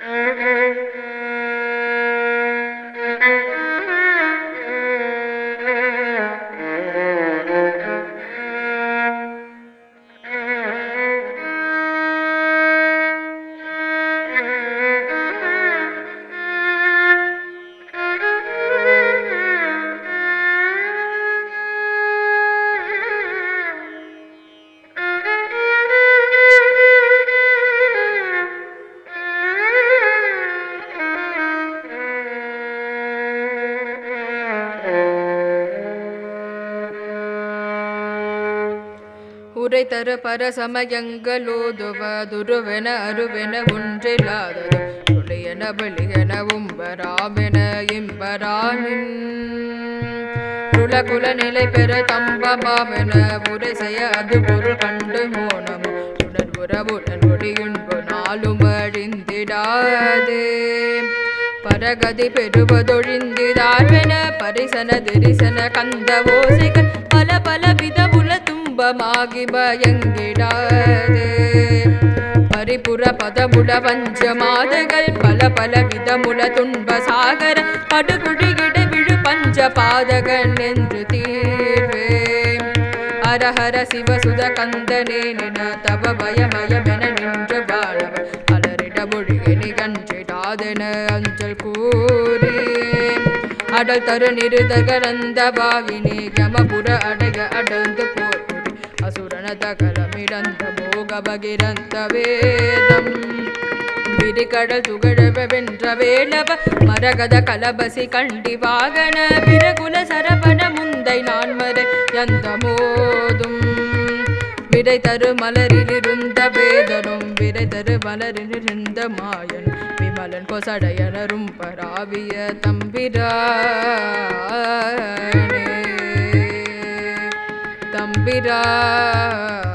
Mm-hmm. உரை தர தரு பரசமயங்களோதுவதுருவென அருவென ஒன்றில்லாதது துளியன பலியன உம்பராமென இம்பரானின் குல நிலை பெற தம்பமாமென உரை செய்ய அது பொருள் கண்டு மோனமும். உறவுடன் ஒடியுண்பு நாளும் அழிந்திடாதே. பரகதி பெறுவதொழிந்திதார்வென பரிசன திரிசன கந்த ஓசைகள் பல பல விதமுல துன்பமாகி பயங்கிடாதே. பரிபுற பதமுட வஞ்ச மாதுகள் பல பல விதமுல துன்ப சாகர படுகுடிகிட விழு பஞ்ச பாதகன் என்று தீர்வே ஹரஹர சிவசுத கந்தனே நின தவ பயமயமென நின்று வாழவ அலரிட மொழிகை நிகழ்ச்சிடாதென அஞ்சல் கூறி. அடல் தரு நிருதகரந்த வாகினி யமபுர அடைய அடர்ந்து போ அசுரன தகலமிடந்த போக பகிரந்த வேதம் விரிகடல் துகழவ வென்ற வேளவ மரகத கலபசி கண்டி வாகன பிறகுல சரவண முந்தை நான் மறை எந்த மோதும் விடை தரு மலரிலிருந்த வேதனும் விடை தரு மலரிலிருந்த மாயன் விமலன் கொசடையனரும் பராவிய தம்பிரானே. தம்பிரானே